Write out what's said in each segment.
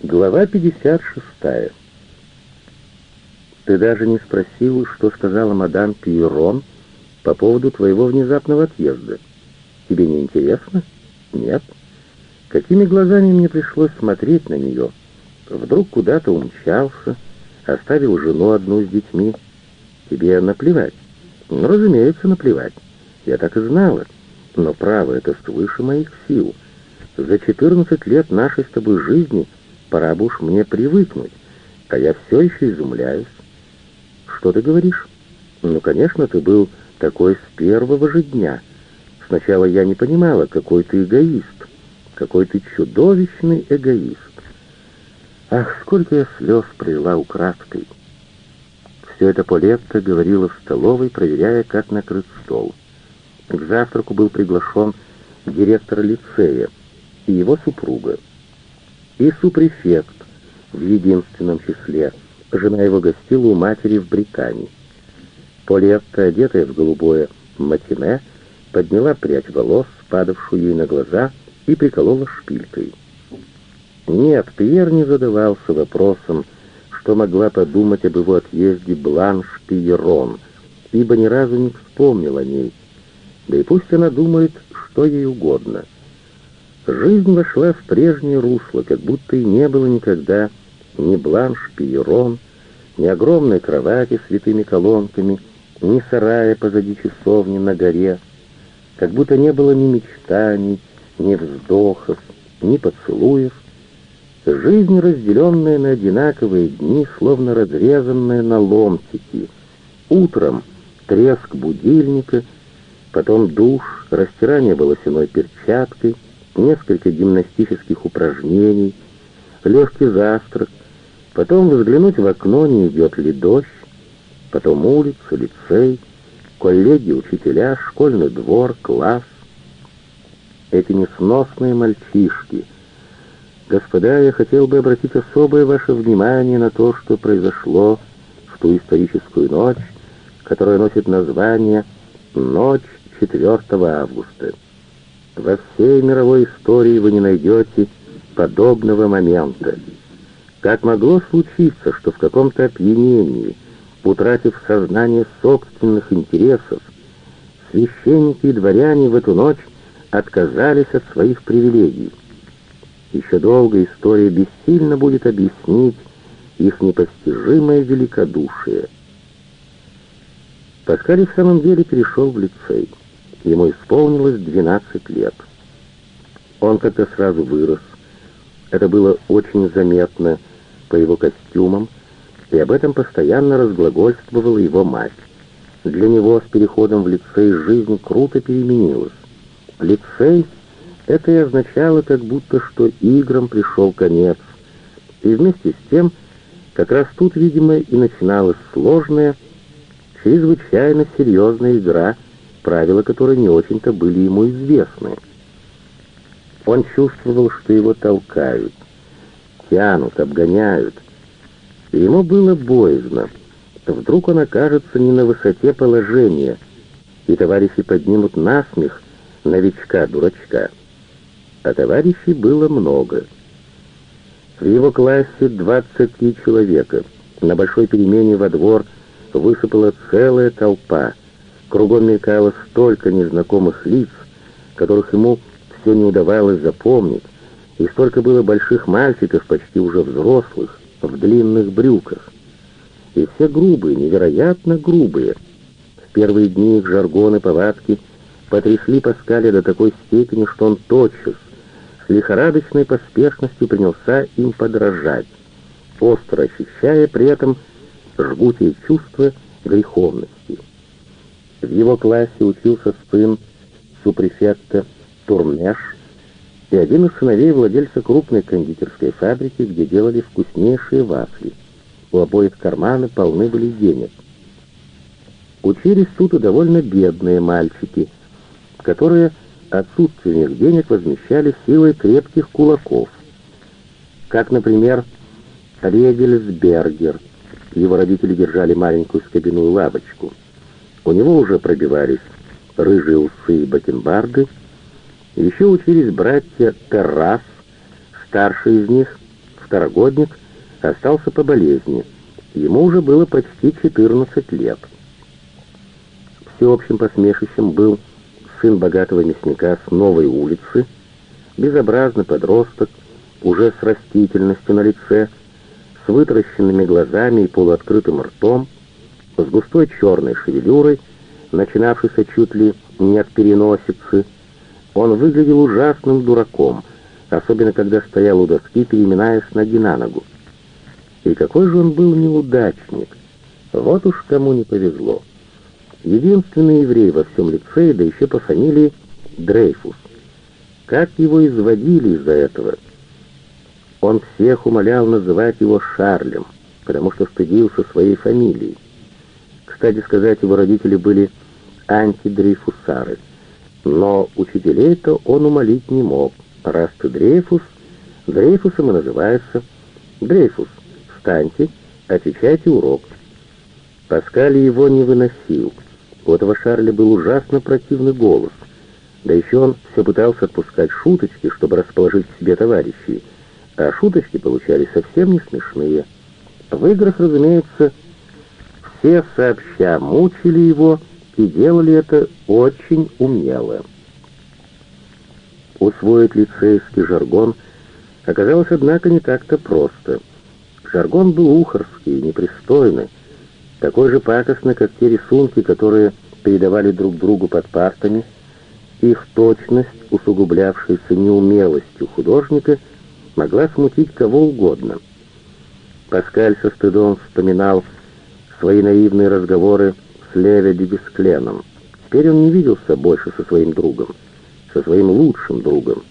Глава 56. Ты даже не спросил, что сказала мадам Пьерон по поводу твоего внезапного отъезда. Тебе не интересно? Нет? Какими глазами мне пришлось смотреть на нее? Вдруг куда-то умчался, оставил жену одну с детьми. Тебе наплевать? Ну, разумеется, наплевать. Я так и знала. Но право это свыше моих сил. За 14 лет нашей с тобой жизни — Пора бы уж мне привыкнуть, а я все еще изумляюсь. Что ты говоришь? Ну, конечно, ты был такой с первого же дня. Сначала я не понимала, какой ты эгоист, какой ты чудовищный эгоист. Ах, сколько я слез пролила украдкой. Все это Полетта говорила в столовой, проверяя, как накрыт стол. К завтраку был приглашен директор лицея и его супруга и супрефект в единственном числе. Жена его гостила у матери в Британии. Полетта, одетая в голубое матине, подняла прядь волос, падавшую ей на глаза, и приколола шпилькой. Нет, Пьер не задавался вопросом, что могла подумать об его отъезде Бланш Пьерон, ибо ни разу не вспомнил о ней. Да и пусть она думает, что ей угодно — Жизнь вошла в прежнее русло, как будто и не было никогда ни бланш пиерон, ни огромной кровати с витыми колонками, ни сарая позади часовни на горе, как будто не было ни мечтаний, ни вздохов, ни поцелуев. Жизнь, разделенная на одинаковые дни, словно разрезанная на ломтики. Утром треск будильника, потом душ, растирание волосяной перчаткой — несколько гимнастических упражнений, легкий завтрак, потом взглянуть в окно, не идет ли дождь, потом улица, лицей, коллеги, учителя, школьный двор, класс. Эти несносные мальчишки. Господа, я хотел бы обратить особое ваше внимание на то, что произошло в ту историческую ночь, которая носит название «Ночь 4 августа». Во всей мировой истории вы не найдете подобного момента. Как могло случиться, что в каком-то опьянении, утратив сознание собственных интересов, священники и дворяне в эту ночь отказались от своих привилегий? Еще долго история бессильно будет объяснить их непостижимое великодушие. Паскаль в самом деле перешел в лицей. Ему исполнилось 12 лет. Он как-то сразу вырос. Это было очень заметно по его костюмам, и об этом постоянно разглагольствовала его мать. Для него с переходом в лицей жизнь круто переменилась. Лицей — это и означало как будто, что играм пришел конец. И вместе с тем, как раз тут, видимо, и начиналась сложная, чрезвычайно серьезная игра — правила которой не очень-то были ему известны. Он чувствовал, что его толкают, тянут, обгоняют. И ему было боязно. Вдруг он окажется не на высоте положения, и товарищи поднимут насмех новичка-дурачка. А товарищей было много. В его классе 23 человека. На большой перемене во двор высыпала целая толпа — Кругом мелькало столько незнакомых лиц, которых ему все не удавалось запомнить, и столько было больших мальчиков, почти уже взрослых, в длинных брюках. И все грубые, невероятно грубые. В первые дни их жаргон и повадки потрясли Паскаля до такой степени, что он тотчас, с лихорадочной поспешностью принялся им подражать, остро ощущая при этом жгучее чувство греховности. В его классе учился сын супрефекта Турмеш и один из сыновей владельца крупной кондитерской фабрики, где делали вкуснейшие вафли. У обоих карманы полны были денег. Учились тут и довольно бедные мальчики, которые отсутствие денег возмещали силой крепких кулаков. Как, например, Регельсбергер. Его родители держали маленькую скобяную лавочку — у него уже пробивались рыжие усы и бакенбарды. Еще учились братья Террас, старший из них, второгодник, остался по болезни. Ему уже было почти 14 лет. Всеобщим посмешищем был сын богатого мясника с новой улицы, безобразный подросток, уже с растительностью на лице, с вытаращенными глазами и полуоткрытым ртом, с густой черной шевелюрой, начинавшейся чуть ли не от переносицы. Он выглядел ужасным дураком, особенно когда стоял у доски, переминаясь ноги на ногу. И какой же он был неудачник! Вот уж кому не повезло. Единственный еврей во всем лицее, да еще по фамилии Дрейфус. Как его изводили из-за этого! Он всех умолял называть его Шарлем, потому что стыдился своей фамилии. Кстати сказать, его родители были антидрейфусары. Но учителей-то он умолить не мог. Раз ты Дрейфус, Дрейфусом и называется. Дрейфус, встаньте, отвечайте урок. Паскаль его не выносил. У этого Шарля был ужасно противный голос. Да еще он все пытался отпускать шуточки, чтобы расположить к себе товарищей. А шуточки получались совсем не смешные. В играх, разумеется, все сообща мучили его и делали это очень умело. Усвоить лицейский жаргон оказалось, однако, не так-то просто. Жаргон был ухарский, непристойный, такой же пакостный, как те рисунки, которые передавали друг другу под партами, их точность, усугублявшаяся неумелостью художника, могла смутить кого угодно. Паскаль со стыдом вспоминал свои наивные разговоры с Леве Дебескленом. Теперь он не виделся больше со своим другом, со своим лучшим другом.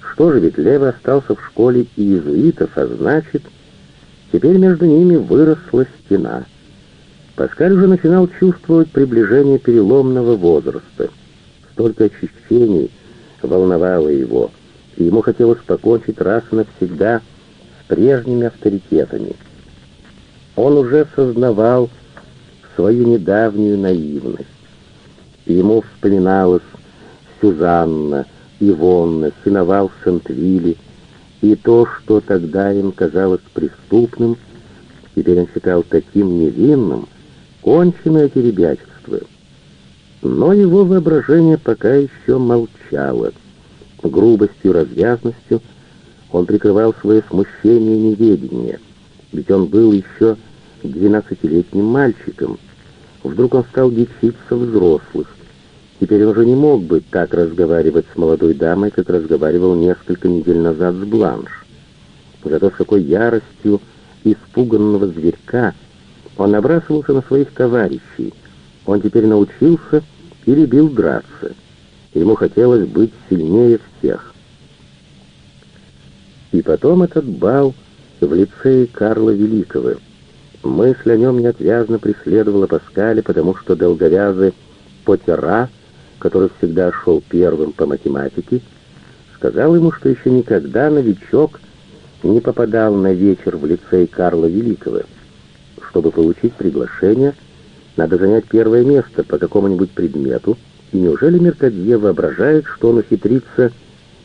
Что же, ведь Лева остался в школе иезуитов, а значит, теперь между ними выросла стена. Паскаль уже начинал чувствовать приближение переломного возраста. Столько очищений волновало его, и ему хотелось покончить раз и навсегда с прежними авторитетами. Он уже сознавал свою недавнюю наивность. Ему вспоминалось Сюзанна, Ивонна, Синовал Сент-Вилли, и то, что тогда им казалось преступным, теперь он считал таким невинным, конченное эти ребячество. Но его воображение пока еще молчало. Грубостью, развязностью он прикрывал свое смущение и неведение, ведь он был еще двенадцатилетним мальчиком. Вдруг он стал дичиться взрослых. Теперь он уже не мог бы так разговаривать с молодой дамой, как разговаривал несколько недель назад с Бланш. Зато с какой яростью испуганного зверька он набрасывался на своих товарищей. Он теперь научился и любил драться. Ему хотелось быть сильнее всех. И потом этот бал в лицее Карла Великого — Мысль о нем неотвязно преследовала Паскаля, потому что долговязый Потера, который всегда шел первым по математике, сказал ему, что еще никогда новичок не попадал на вечер в лицей Карла Великого. Чтобы получить приглашение, надо занять первое место по какому-нибудь предмету, и неужели Меркадье воображает, что он ухитрится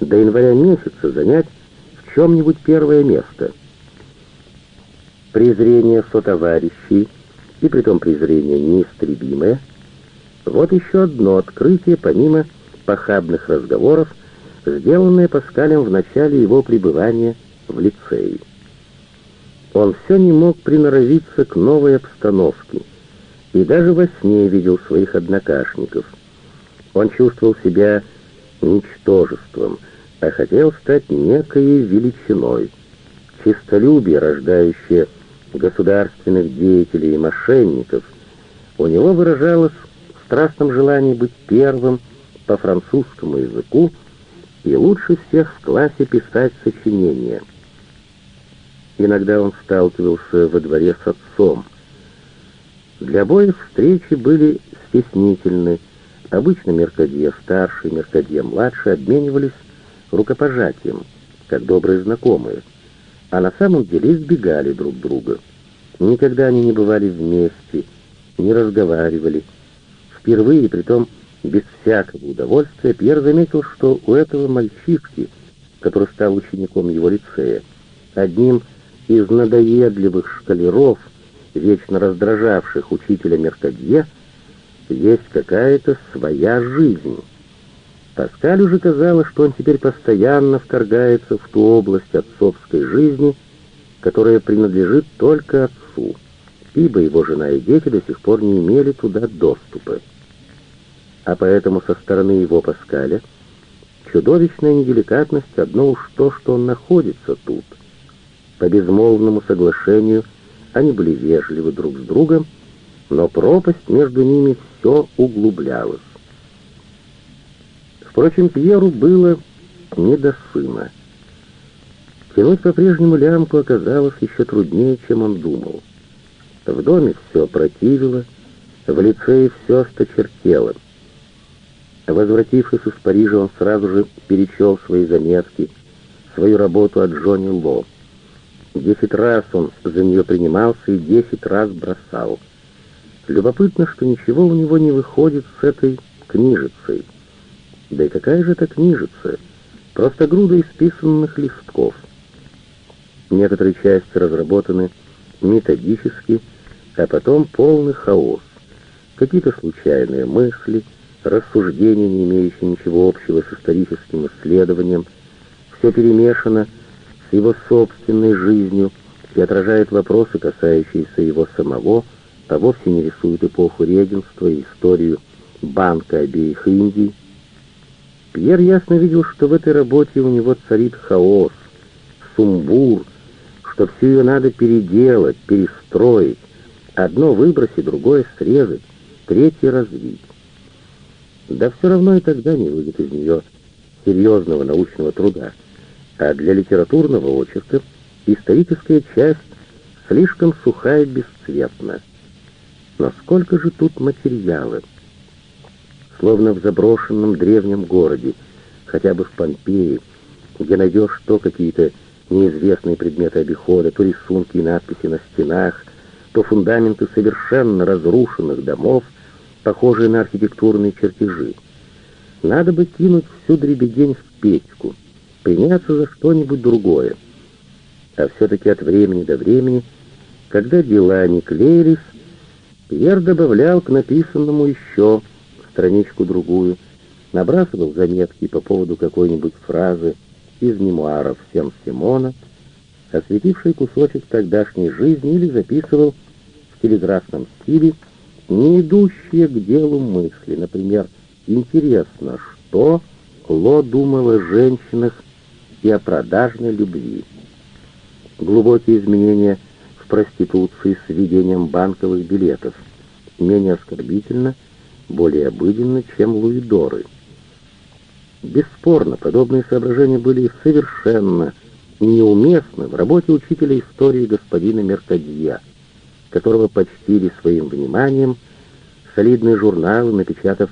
до января месяца занять в чем-нибудь первое место — презрение сотоварищей, и притом презрение неистребимое, вот еще одно открытие, помимо похабных разговоров, сделанное Паскалем в начале его пребывания в лицее. Он все не мог приноровиться к новой обстановке, и даже во сне видел своих однокашников. Он чувствовал себя ничтожеством, а хотел стать некой величиной. Чистолюбие, рождающее государственных деятелей и мошенников, у него выражалось в страстном желании быть первым по французскому языку и лучше всех в классе писать сочинения. Иногда он сталкивался во дворе с отцом. Для обоих встречи были стеснительны. Обычно Меркадье старший и Меркадье младший обменивались рукопожатием, как добрые знакомые а на самом деле избегали друг друга. Никогда они не бывали вместе, не разговаривали. Впервые, притом без всякого удовольствия, Пьер заметил, что у этого мальчишки, который стал учеником его лицея, одним из надоедливых шкалеров, вечно раздражавших учителя Меркадье, есть какая-то своя жизнь. Паскалю же казалось, что он теперь постоянно вторгается в ту область отцовской жизни, которая принадлежит только отцу, ибо его жена и дети до сих пор не имели туда доступа. А поэтому со стороны его Паскаля чудовищная неделикатность одно уж то, что он находится тут. По безмолвному соглашению они были вежливы друг с другом, но пропасть между ними все углублялась. Впрочем, Пьеру было не до сына. Тянуть по-прежнему лямку оказалось еще труднее, чем он думал. В доме все противило, в лицее все осточертело. Возвратившись из Парижа, он сразу же перечел свои заметки, свою работу от Джонни Ло. Десять раз он за нее принимался и десять раз бросал. Любопытно, что ничего у него не выходит с этой книжицей. Да и какая же это книжица? Просто груда исписанных листков. Некоторые части разработаны методически, а потом полный хаос. Какие-то случайные мысли, рассуждения, не имеющие ничего общего с историческим исследованием. Все перемешано с его собственной жизнью и отражает вопросы, касающиеся его самого, а вовсе не рисует эпоху регенства и историю банка обеих Индий. Пьер ясно видел, что в этой работе у него царит хаос, сумбур, что всю ее надо переделать, перестроить, одно выбросить, другое срезать, третье развить. Да все равно и тогда не выйдет из нее серьезного научного труда, а для литературного очерка историческая часть слишком сухая и бесцветна. Но сколько же тут материала? Словно в заброшенном древнем городе, хотя бы в Помпеи, где найдешь то какие-то неизвестные предметы обихода, то рисунки и надписи на стенах, то фундаменты совершенно разрушенных домов, похожие на архитектурные чертежи. Надо бы кинуть всю дребедень в печку, приняться за что-нибудь другое. А все-таки от времени до времени, когда дела не клеились, Пьер добавлял к написанному еще страничку-другую, набрасывал заметки по поводу какой-нибудь фразы, из мемуаров Сен-Симона, осветивший кусочек тогдашней жизни или записывал в телеграфном стиле не идущие к делу мысли. Например, «Интересно, что Ло думал о женщинах и о продажной любви?» Глубокие изменения в проституции с введением банковых билетов. Менее оскорбительно, более обыденно, чем луидоры – Бесспорно, подобные соображения были совершенно неуместны в работе учителя истории господина Меркадья, которого почтили своим вниманием солидные журналы, напечатав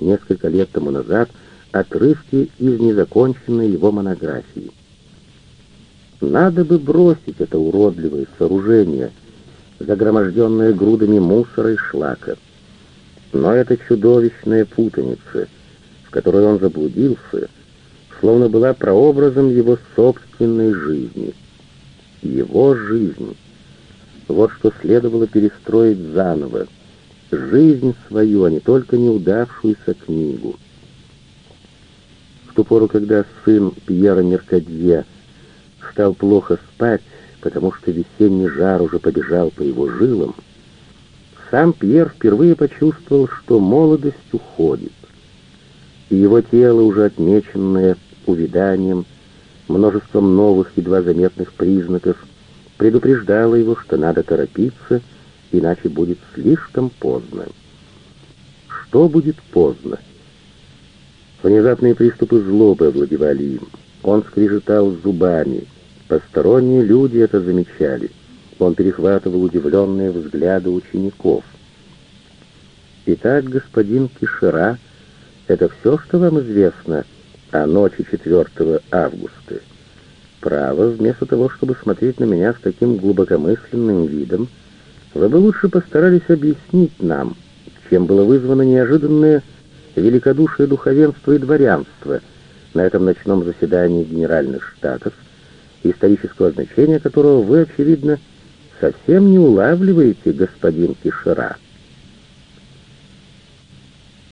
несколько лет тому назад отрывки из незаконченной его монографии. Надо бы бросить это уродливое сооружение, загроможденное грудами мусора и шлака. Но это чудовищная путаница — в которой он заблудился, словно была прообразом его собственной жизни. Его жизнь. Вот что следовало перестроить заново. Жизнь свою, а не только неудавшуюся книгу. В ту пору, когда сын Пьера Меркадье стал плохо спать, потому что весенний жар уже побежал по его жилам, сам Пьер впервые почувствовал, что молодость уходит и его тело, уже отмеченное увиданием, множеством новых, едва заметных признаков, предупреждало его, что надо торопиться, иначе будет слишком поздно. Что будет поздно? Внезапные приступы злобы овладевали им. Он скрежетал зубами. Посторонние люди это замечали. Он перехватывал удивленные взгляды учеников. Итак, господин Кишера это все, что вам известно о ночи 4 августа? Право, вместо того, чтобы смотреть на меня с таким глубокомысленным видом, вы бы лучше постарались объяснить нам, чем было вызвано неожиданное великодушие духовенства и дворянства на этом ночном заседании Генеральных Штатов, исторического значения которого вы, очевидно, совсем не улавливаете, господин Кишера.